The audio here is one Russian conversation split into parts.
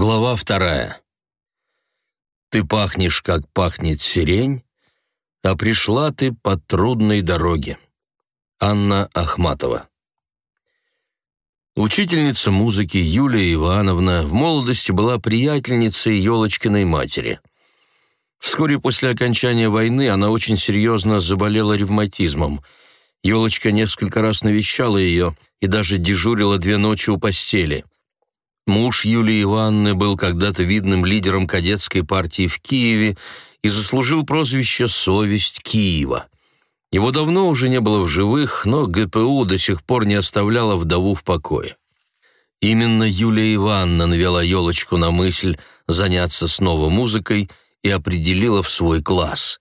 Глава вторая. Ты пахнешь, как пахнет сирень, а пришла ты по трудной дороге. Анна Ахматова. Учительница музыки Юлия Ивановна в молодости была приятельницей Ёлочкиной матери. Вскоре после окончания войны она очень серьезно заболела ревматизмом. Ёлочка несколько раз навещала ее и даже дежурила две ночи у постели – Муж Юлии Ивановны был когда-то видным лидером кадетской партии в Киеве и заслужил прозвище «Совесть Киева». Его давно уже не было в живых, но ГПУ до сих пор не оставляла вдову в покое. Именно Юлия Ивановна навела елочку на мысль заняться снова музыкой и определила в свой класс.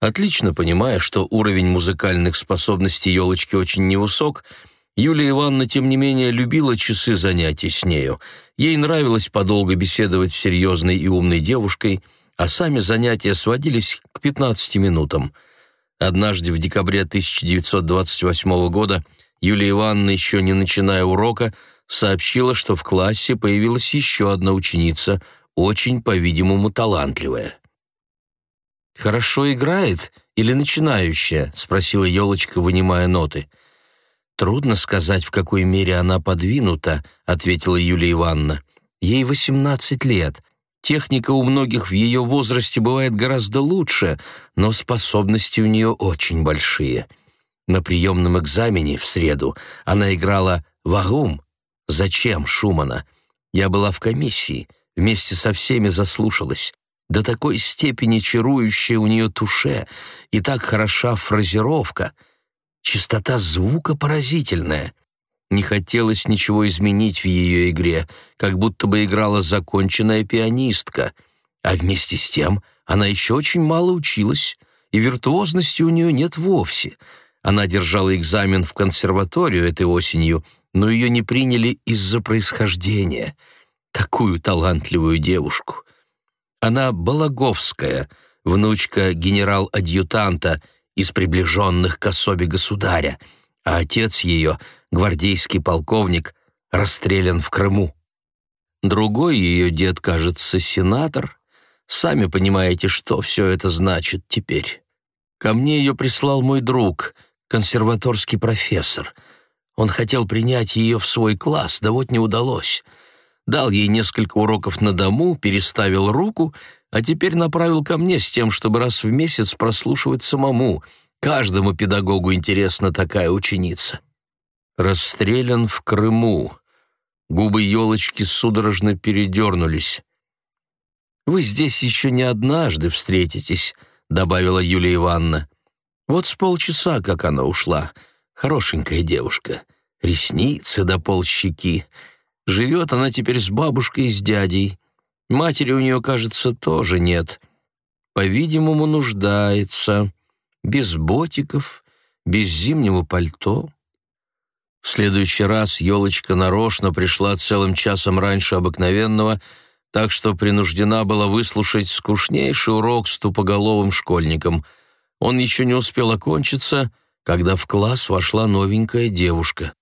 Отлично понимая, что уровень музыкальных способностей елочки очень невысок, Юлия Ивановна, тем не менее, любила часы занятий с нею. Ей нравилось подолго беседовать с серьезной и умной девушкой, а сами занятия сводились к 15 минутам. Однажды в декабре 1928 года Юлия Ивановна, еще не начиная урока, сообщила, что в классе появилась еще одна ученица, очень, по-видимому, талантливая. «Хорошо играет или начинающая?» — спросила елочка, вынимая ноты. «Трудно сказать, в какой мере она подвинута», — ответила Юлия Ивановна. «Ей 18 лет. Техника у многих в ее возрасте бывает гораздо лучше, но способности у нее очень большие. На приемном экзамене в среду она играла «Вагум». «Зачем?» Шумана. Я была в комиссии, вместе со всеми заслушалась. До такой степени чарующая у нее туше и так хороша фразировка — Чистота звука поразительная. Не хотелось ничего изменить в ее игре, как будто бы играла законченная пианистка. А вместе с тем она еще очень мало училась, и виртуозности у нее нет вовсе. Она держала экзамен в консерваторию этой осенью, но ее не приняли из-за происхождения. Такую талантливую девушку. Она Балаговская, внучка генерал-адъютанта — из приближенных к особе государя, а отец ее, гвардейский полковник, расстрелян в Крыму. Другой ее дед, кажется, сенатор. Сами понимаете, что все это значит теперь. Ко мне ее прислал мой друг, консерваторский профессор. Он хотел принять ее в свой класс, да вот не удалось. Дал ей несколько уроков на дому, переставил руку — а теперь направил ко мне с тем, чтобы раз в месяц прослушивать самому. Каждому педагогу интересна такая ученица. Расстрелян в Крыму. Губы елочки судорожно передернулись. «Вы здесь еще не однажды встретитесь», — добавила Юлия Ивановна. «Вот с полчаса, как она ушла. Хорошенькая девушка. Ресницы до полщеки. Живет она теперь с бабушкой и с дядей. Матери у нее, кажется, тоже нет. По-видимому, нуждается. Без ботиков, без зимнего пальто. В следующий раз елочка нарочно пришла целым часом раньше обыкновенного, так что принуждена была выслушать скучнейший урок с тупоголовым школьником. Он еще не успел окончиться, когда в класс вошла новенькая девушка.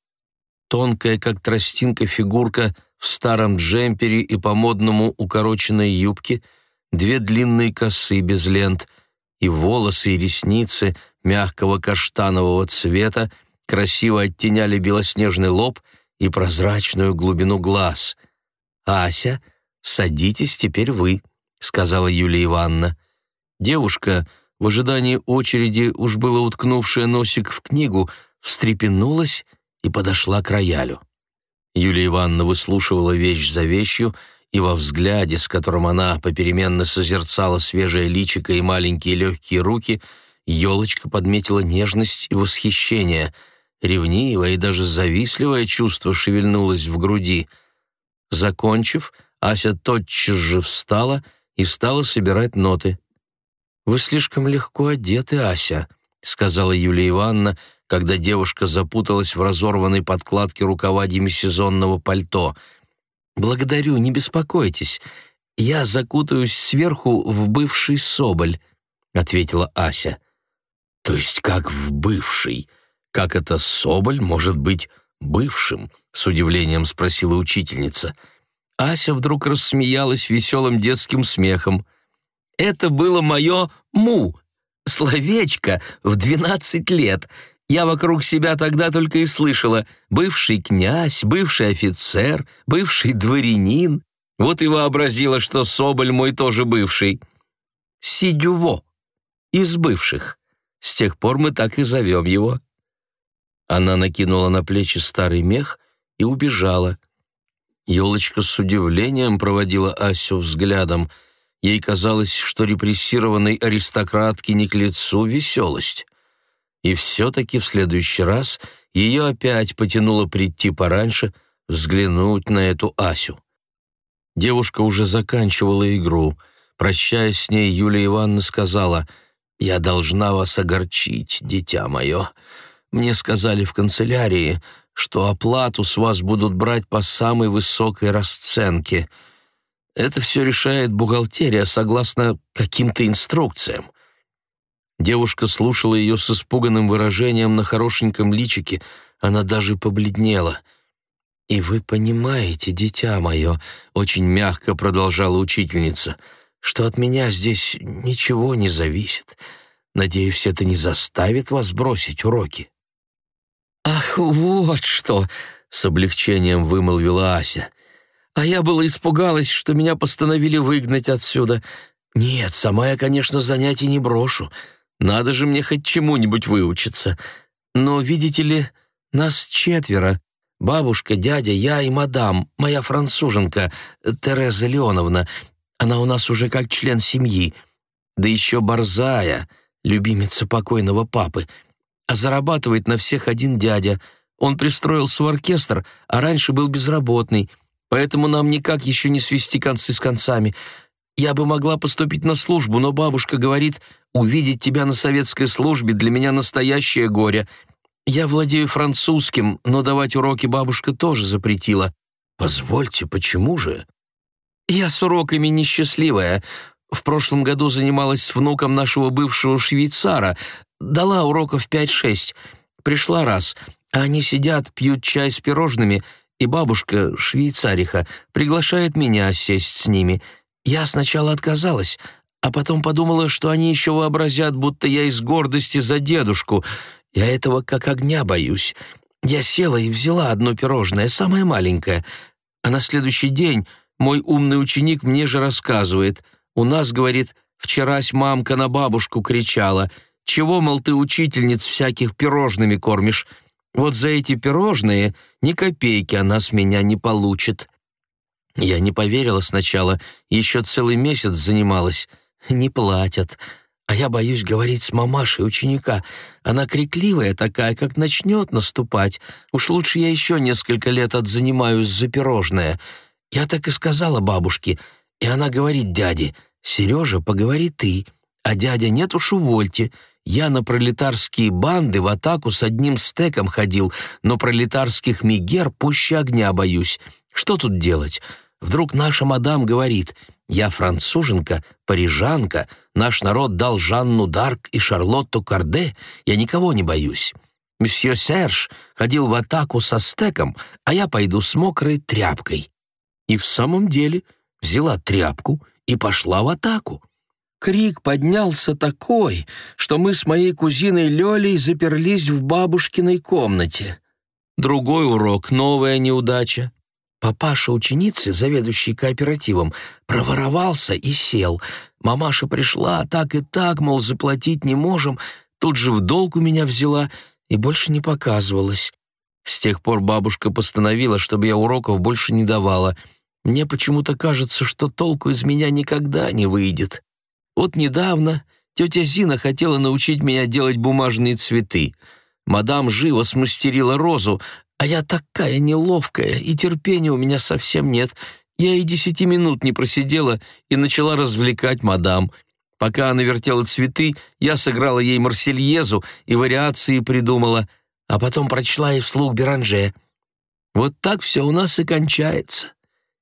Тонкая, как тростинка, фигурка в старом джемпере и по-модному укороченной юбке, две длинные косы без лент, и волосы и ресницы мягкого каштанового цвета красиво оттеняли белоснежный лоб и прозрачную глубину глаз. «Ася, садитесь теперь вы», — сказала Юлия Ивановна. Девушка, в ожидании очереди, уж было уткнувшая носик в книгу, встрепенулась и подошла к роялю. Юлия Ивановна выслушивала вещь за вещью, и во взгляде, с которым она попеременно созерцала свежее личико и маленькие легкие руки, елочка подметила нежность и восхищение. Ревнивое и даже завистливое чувство шевельнулось в груди. Закончив, Ася тотчас же встала и стала собирать ноты. «Вы слишком легко одеты, Ася», — сказала Юлия Ивановна, когда девушка запуталась в разорванной подкладке рукава демисезонного пальто. «Благодарю, не беспокойтесь. Я закутаюсь сверху в бывший соболь», — ответила Ася. «То есть как в бывший? Как это соболь может быть бывшим?» — с удивлением спросила учительница. Ася вдруг рассмеялась веселым детским смехом. «Это было мое «му», словечко в двенадцать лет. Я вокруг себя тогда только и слышала «бывший князь», «бывший офицер», «бывший дворянин». Вот и вообразила, что Соболь мой тоже бывший. Сидюво, из бывших. С тех пор мы так и зовем его. Она накинула на плечи старый мех и убежала. Елочка с удивлением проводила Асю взглядом. Ей казалось, что репрессированной аристократке не к лицу веселость. И все-таки в следующий раз ее опять потянуло прийти пораньше, взглянуть на эту Асю. Девушка уже заканчивала игру. Прощаясь с ней, Юлия Ивановна сказала, «Я должна вас огорчить, дитя мое. Мне сказали в канцелярии, что оплату с вас будут брать по самой высокой расценке. Это все решает бухгалтерия согласно каким-то инструкциям». Девушка слушала ее с испуганным выражением на хорошеньком личике, она даже побледнела — «И вы понимаете, дитя мое», — очень мягко продолжала учительница, «что от меня здесь ничего не зависит. Надеюсь, это не заставит вас бросить уроки». «Ах, вот что!» — с облегчением вымолвила Ася. «А я была испугалась, что меня постановили выгнать отсюда. Нет, сама я, конечно, занятий не брошу. Надо же мне хоть чему-нибудь выучиться. Но, видите ли, нас четверо, Бабушка, дядя, я и мадам, моя француженка, Тереза Леоновна. Она у нас уже как член семьи. Да еще Борзая, любимица покойного папы. А зарабатывает на всех один дядя. Он пристроился в оркестр, а раньше был безработный. Поэтому нам никак еще не свести концы с концами. Я бы могла поступить на службу, но бабушка говорит, увидеть тебя на советской службе для меня настоящее горе — я владею французским, но давать уроки бабушка тоже запретила. Позвольте, почему же? Я с уроками несчастливая. В прошлом году занималась с внуком нашего бывшего швейцара. Дала уроков пять-шесть. Пришла раз, а они сидят, пьют чай с пирожными, и бабушка, швейцариха, приглашает меня сесть с ними. Я сначала отказалась, а потом подумала, что они еще вообразят, будто я из гордости за дедушку, я этого как огня боюсь. Я села и взяла одно пирожное, самое маленькое. А на следующий день мой умный ученик мне же рассказывает. У нас, говорит, вчерась мамка на бабушку кричала. Чего, мол, ты, учительниц, всяких пирожными кормишь? Вот за эти пирожные ни копейки она с меня не получит. Я не поверила сначала, еще целый месяц занималась. Не платят. А я боюсь говорить с мамашей ученика. Она крикливая такая, как начнет наступать. Уж лучше я еще несколько лет отзанимаюсь за пирожное. Я так и сказала бабушке. И она говорит дяде, «Сережа, поговори ты». А дядя, нет уж увольте. Я на пролетарские банды в атаку с одним стеком ходил, но пролетарских мигер пуще огня боюсь. Что тут делать? Вдруг наша мадам говорит — я француженка, парижанка, наш народ дал Жанну Дарк и Шарлотту Карде, я никого не боюсь. Месье Серж ходил в атаку со стеком, а я пойду с мокрой тряпкой». И в самом деле взяла тряпку и пошла в атаку. Крик поднялся такой, что мы с моей кузиной Лёлей заперлись в бабушкиной комнате. Другой урок, новая неудача. Папаша ученицы, заведующий кооперативом, проворовался и сел. Мамаша пришла, так и так, мол, заплатить не можем. Тут же в долг у меня взяла и больше не показывалась. С тех пор бабушка постановила, чтобы я уроков больше не давала. Мне почему-то кажется, что толку из меня никогда не выйдет. Вот недавно тетя Зина хотела научить меня делать бумажные цветы. Мадам живо смастерила розу, а я такая неловкая, и терпения у меня совсем нет. Я и десяти минут не просидела и начала развлекать мадам. Пока она вертела цветы, я сыграла ей марсельезу и вариации придумала, а потом прочла ей вслух Беранже. Вот так все у нас и кончается.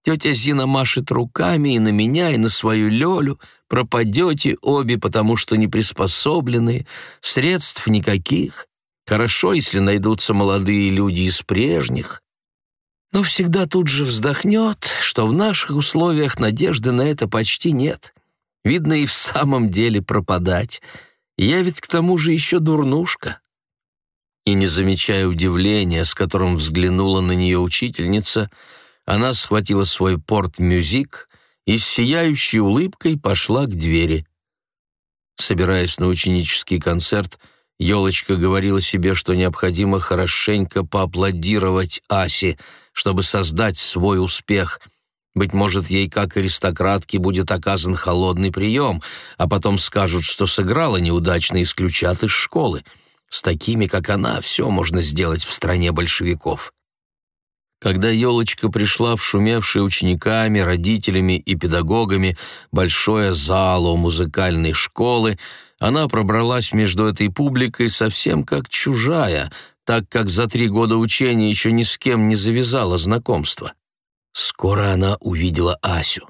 Тетя Зина машет руками и на меня, и на свою Лёлю. Пропадете обе, потому что не приспособленные, средств никаких. Хорошо, если найдутся молодые люди из прежних. но всегда тут же вздохнет, что в наших условиях надежды на это почти нет. Видно, и в самом деле пропадать. Я ведь к тому же еще дурнушка. И, не замечая удивления, с которым взглянула на нее учительница, она схватила свой порт-мюзик и с сияющей улыбкой пошла к двери. Собираясь на ученический концерт, Елочка говорила себе, что необходимо хорошенько поаплодировать Асе, чтобы создать свой успех. Быть может, ей, как аристократке, будет оказан холодный прием, а потом скажут, что сыграла неудачно, исключат из школы. С такими, как она, все можно сделать в стране большевиков. Когда елочка пришла в шумевшее учениками, родителями и педагогами большое зало музыкальной школы, она пробралась между этой публикой совсем как чужая, так как за три года учения еще ни с кем не завязала знакомство. Скоро она увидела Асю.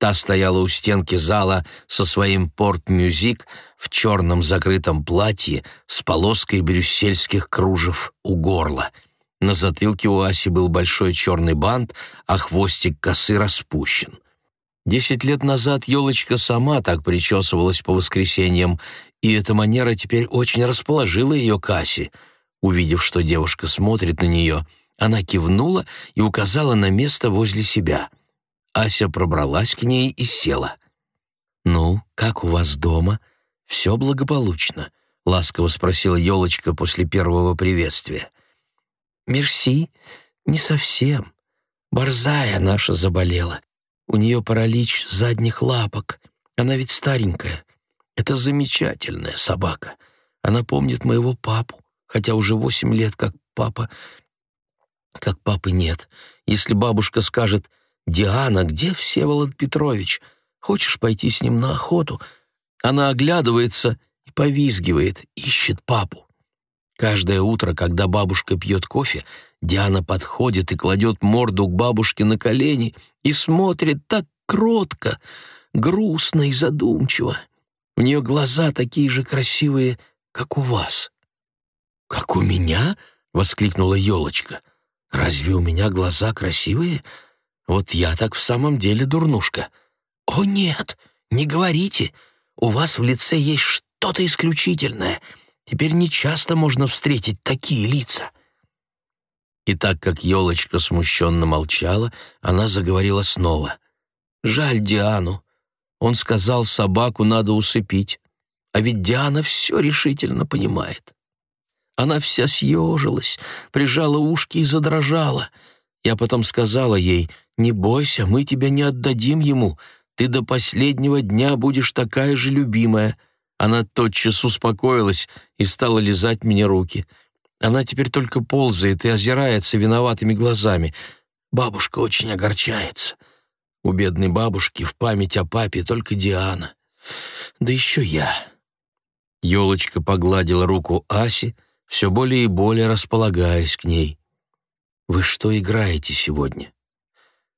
Та стояла у стенки зала со своим порт-мюзик в черном закрытом платье с полоской брюссельских кружев у горла — на затылке у Аси был большой черный бант, а хвостик косы распущен. Десять лет назад елочка сама так причесывалась по воскресеньям, и эта манера теперь очень расположила ее к Асе. Увидев, что девушка смотрит на нее, она кивнула и указала на место возле себя. Ася пробралась к ней и села. «Ну, как у вас дома? Все благополучно?» — ласково спросила елочка после первого приветствия. «Мерси, не совсем. Борзая наша заболела. У нее паралич задних лапок. Она ведь старенькая. Это замечательная собака. Она помнит моего папу, хотя уже восемь лет как папа... Как папы нет. Если бабушка скажет «Диана, где Всеволод Петрович? Хочешь пойти с ним на охоту?» Она оглядывается и повизгивает, ищет папу. Каждое утро, когда бабушка пьет кофе, Диана подходит и кладет морду к бабушке на колени и смотрит так кротко, грустно и задумчиво. У нее глаза такие же красивые, как у вас. «Как у меня?» — воскликнула елочка. «Разве у меня глаза красивые? Вот я так в самом деле дурнушка». «О нет, не говорите, у вас в лице есть что-то исключительное». Теперь нечасто можно встретить такие лица. И так как елочка смущенно молчала, она заговорила снова. «Жаль Диану. Он сказал, собаку надо усыпить. А ведь Диана все решительно понимает. Она вся съежилась, прижала ушки и задрожала. Я потом сказала ей, «Не бойся, мы тебя не отдадим ему. Ты до последнего дня будешь такая же любимая». Она тотчас успокоилась и стала лизать мне руки. Она теперь только ползает и озирается виноватыми глазами. Бабушка очень огорчается. У бедной бабушки в память о папе только Диана. Да еще я. Елочка погладила руку Аси, все более и более располагаясь к ней. «Вы что играете сегодня?»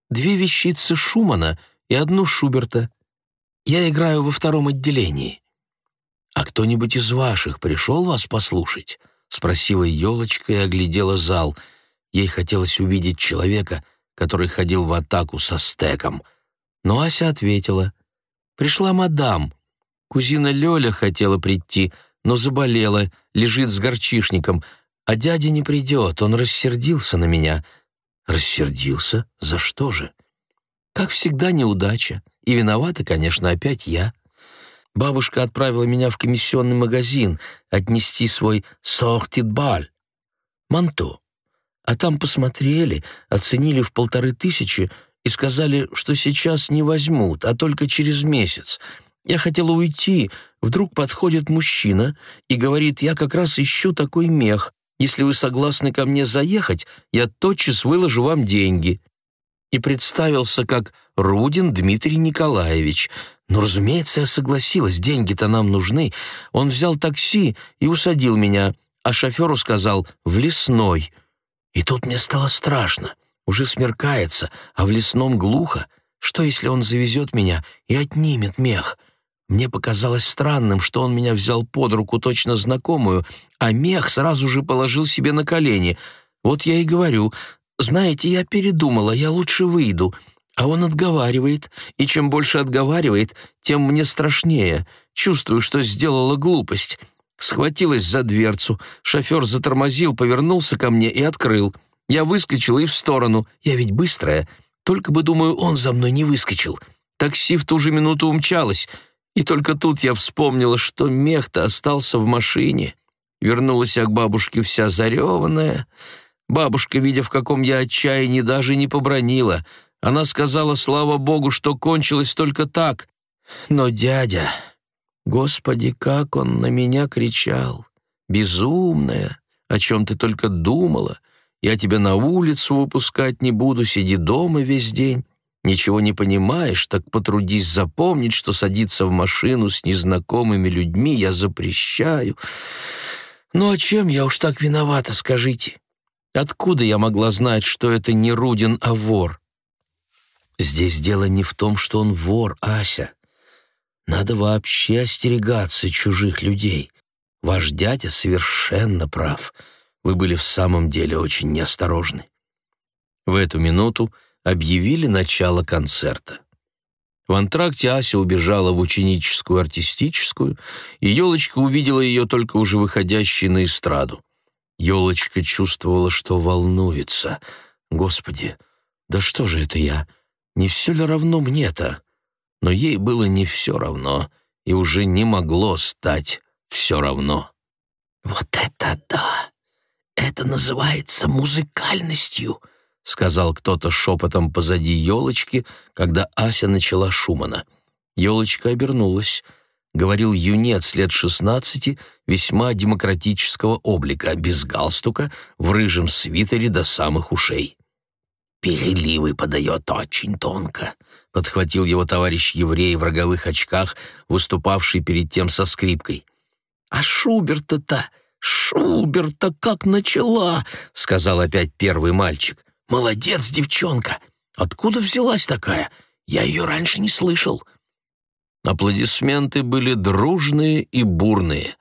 «Две вещицы Шумана и одну Шуберта. Я играю во втором отделении». «А кто-нибудь из ваших пришел вас послушать?» — спросила елочка и оглядела зал. Ей хотелось увидеть человека, который ходил в атаку со стеком. Но Ася ответила. «Пришла мадам. Кузина Лёля хотела прийти, но заболела, лежит с горчишником, а дядя не придет, он рассердился на меня». «Рассердился? За что же?» «Как всегда неудача, и виновата, конечно, опять я». Бабушка отправила меня в комиссионный магазин отнести свой сортит-баль, манто. А там посмотрели, оценили в полторы тысячи и сказали, что сейчас не возьмут, а только через месяц. Я хотела уйти, вдруг подходит мужчина и говорит, я как раз ищу такой мех. Если вы согласны ко мне заехать, я тотчас выложу вам деньги. И представился как Рудин Дмитрий Николаевич — но, разумеется, я согласилась, деньги-то нам нужны. Он взял такси и усадил меня, а шоферу сказал «в лесной». И тут мне стало страшно. Уже смеркается, а в лесном глухо. Что, если он завезет меня и отнимет мех? Мне показалось странным, что он меня взял под руку точно знакомую, а мех сразу же положил себе на колени. Вот я и говорю, знаете, я передумала, я лучше выйду. А он отговаривает, и чем больше отговаривает, тем мне страшнее. Чувствую, что сделала глупость. Схватилась за дверцу, шофер затормозил, повернулся ко мне и открыл. Я выскочила и в сторону. Я ведь быстрая. Только бы, думаю, он за мной не выскочил. Такси в ту же минуту умчалось. И только тут я вспомнила, что мех-то остался в машине. Вернулась я к бабушке вся зареванная. Бабушка, видя, в каком я отчаянии, даже не побронила. Она сказала, слава богу, что кончилось только так. Но дядя... Господи, как он на меня кричал! Безумная! О чем ты только думала? Я тебя на улицу выпускать не буду, сиди дома весь день. Ничего не понимаешь, так потрудись запомнить, что садиться в машину с незнакомыми людьми я запрещаю. Ну а чем я уж так виновата, скажите? Откуда я могла знать, что это не Рудин, а вор? Здесь дело не в том, что он вор, Ася. Надо вообще остерегаться чужих людей. Ваш дядя совершенно прав. Вы были в самом деле очень неосторожны. В эту минуту объявили начало концерта. В антракте Ася убежала в ученическую артистическую, и Елочка увидела ее только уже выходящей на эстраду. Елочка чувствовала, что волнуется. «Господи, да что же это я? Не все ли равно мне-то?» Но ей было не все равно, и уже не могло стать все равно. «Вот это да! Это называется музыкальностью!» — сказал кто-то шепотом позади елочки, когда Ася начала Шумана. Елочка обернулась — говорил юнец лет шестнадцати, весьма демократического облика, без галстука, в рыжем свитере до самых ушей. «Переливы подает очень тонко», — подхватил его товарищ еврей в роговых очках, выступавший перед тем со скрипкой. «А Шуберта-то, Шуберта как начала!» — сказал опять первый мальчик. «Молодец, девчонка! Откуда взялась такая? Я ее раньше не слышал». Аплодисменты были дружные и бурные.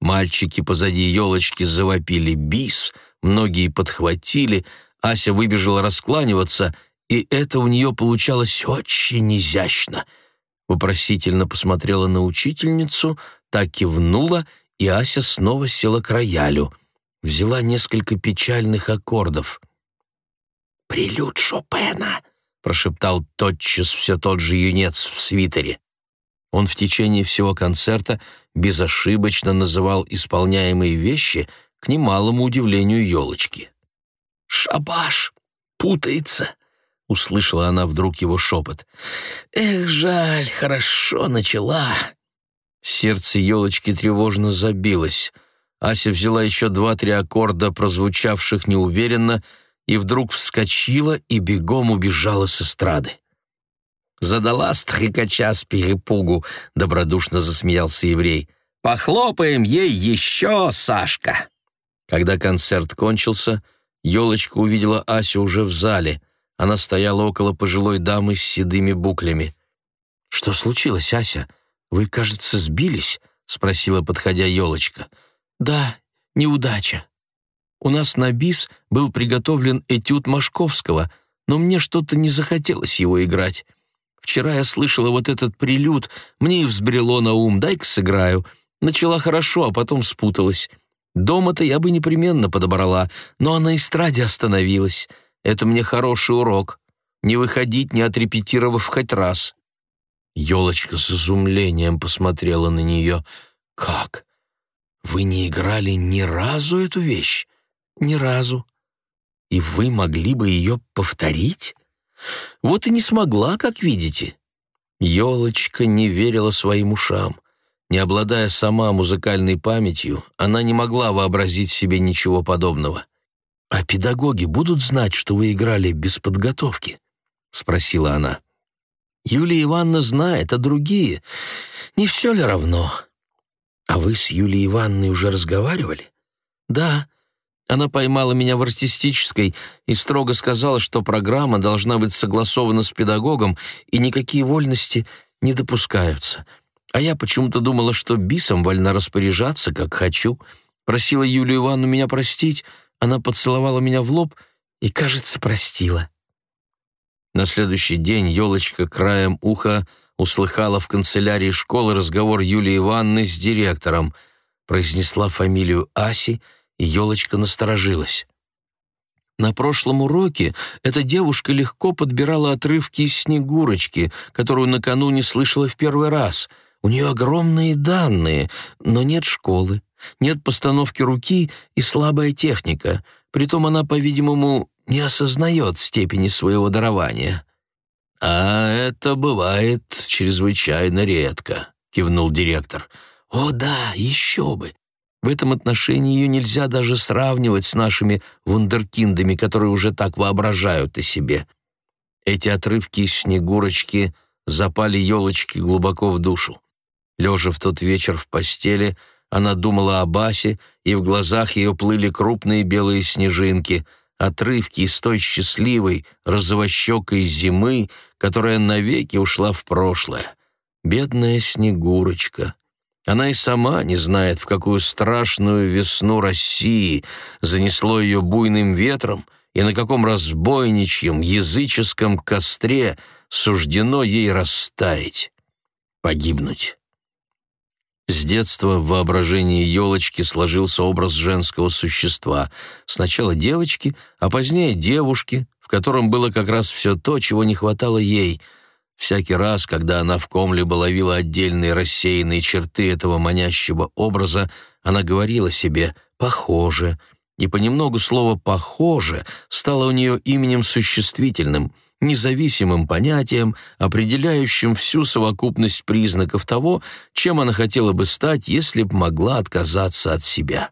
Мальчики позади елочки завопили бис, многие подхватили, Ася выбежала раскланиваться, и это у нее получалось очень изящно. Вопросительно посмотрела на учительницу, так кивнула, и Ася снова села к роялю. Взяла несколько печальных аккордов. «Прелюд Шопена», — прошептал тотчас все тот же юнец в свитере. Он в течение всего концерта безошибочно называл исполняемые вещи к немалому удивлению елочки. «Шабаш! Путается!» — услышала она вдруг его шепот. «Эх, жаль, хорошо начала!» Сердце елочки тревожно забилось. Ася взяла еще два-три аккорда, прозвучавших неуверенно, и вдруг вскочила и бегом убежала с эстрады. Задала стрекача с перепугу, добродушно засмеялся еврей. Похлопаем ей еще, Сашка. Когда концерт кончился, елочка увидела Асю уже в зале. Она стояла около пожилой дамы с седыми буклями. «Что случилось, Ася? Вы, кажется, сбились?» — спросила, подходя елочка. «Да, неудача. У нас на бис был приготовлен этюд Машковского, но мне что-то не захотелось его играть. Вчера я слышала вот этот прилюд, мне и взбрело на ум, дай-ка сыграю. Начала хорошо, а потом спуталась. Дома-то я бы непременно подобрала, но на эстраде остановилась. Это мне хороший урок. Не выходить, не отрепетировав хоть раз. Елочка с изумлением посмотрела на нее. «Как? Вы не играли ни разу эту вещь?» «Ни разу. И вы могли бы ее повторить?» Вот и не смогла, как видите. Елочка не верила своим ушам. Не обладая сама музыкальной памятью, она не могла вообразить себе ничего подобного. «А педагоги будут знать, что вы играли без подготовки?» — спросила она. «Юлия Ивановна знает, а другие? Не все ли равно?» «А вы с Юлией Ивановной уже разговаривали?» «Да, она поймала меня в артистической и строго сказала, что программа должна быть согласована с педагогом, и никакие вольности не допускаются. А я почему-то думала, что бисом вольна распоряжаться, как хочу. Просила Юлию Ивановну меня простить, она поцеловала меня в лоб и, кажется, простила. На следующий день елочка краем уха услыхала в канцелярии школы разговор Юлии Ивановны с директором, произнесла фамилию Аси, и елочка насторожилась. На прошлом уроке эта девушка легко подбирала отрывки из «Снегурочки», которую накануне слышала в первый раз. У нее огромные данные, но нет школы, нет постановки руки и слабая техника. Притом она, по-видимому, не осознает степени своего дарования. «А это бывает чрезвычайно редко», — кивнул директор. «О да, еще бы! В этом отношении ее нельзя даже сравнивать с нашими вундеркиндами, которые уже так воображают о себе». Эти отрывки из «Снегурочки» запали елочки глубоко в душу. Лежа в тот вечер в постели, она думала о Басе, и в глазах ее плыли крупные белые снежинки — отрывки из той счастливой, розовощекой зимы, которая навеки ушла в прошлое. Бедная Снегурочка. Она и сама не знает, в какую страшную весну России занесло ее буйным ветром и на каком разбойничьем языческом костре суждено ей растаять, погибнуть. С детства в воображении елочки сложился образ женского существа. Сначала девочки, а позднее девушки, в котором было как раз все то, чего не хватало ей. Всякий раз, когда она в ком-либо ловила отдельные рассеянные черты этого манящего образа, она говорила себе «похоже», и понемногу слово «похоже» стало у нее именем существительным — независимым понятием, определяющим всю совокупность признаков того, чем она хотела бы стать, если б могла отказаться от себя.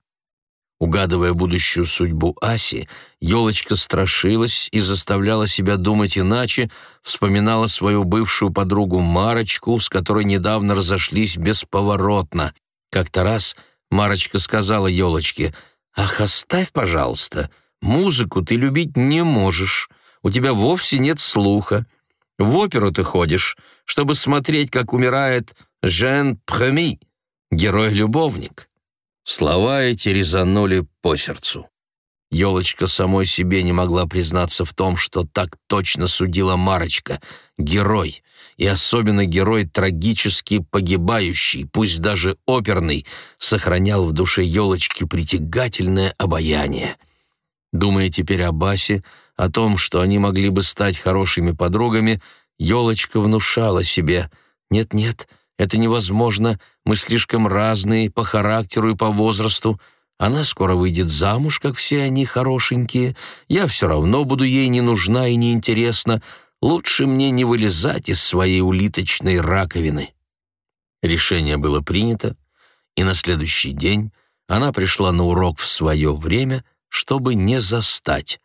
Угадывая будущую судьбу Аси, елочка страшилась и заставляла себя думать иначе, вспоминала свою бывшую подругу Марочку, с которой недавно разошлись бесповоротно. Как-то раз Марочка сказала елочке, «Ах, оставь, пожалуйста, музыку ты любить не можешь» у тебя вовсе нет слуха. В оперу ты ходишь, чтобы смотреть, как умирает Жен Преми, герой-любовник». Слова эти резанули по сердцу. Елочка самой себе не могла признаться в том, что так точно судила Марочка, герой, и особенно герой трагически погибающий, пусть даже оперный, сохранял в душе елочки притягательное обаяние. Думая теперь о Басе, о том, что они могли бы стать хорошими подругами, елочка внушала себе «Нет-нет, это невозможно, мы слишком разные по характеру и по возрасту. Она скоро выйдет замуж, как все они хорошенькие. Я все равно буду ей не нужна и неинтересна. Лучше мне не вылезать из своей улиточной раковины». Решение было принято, и на следующий день она пришла на урок в свое время, чтобы не застать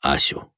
Асю.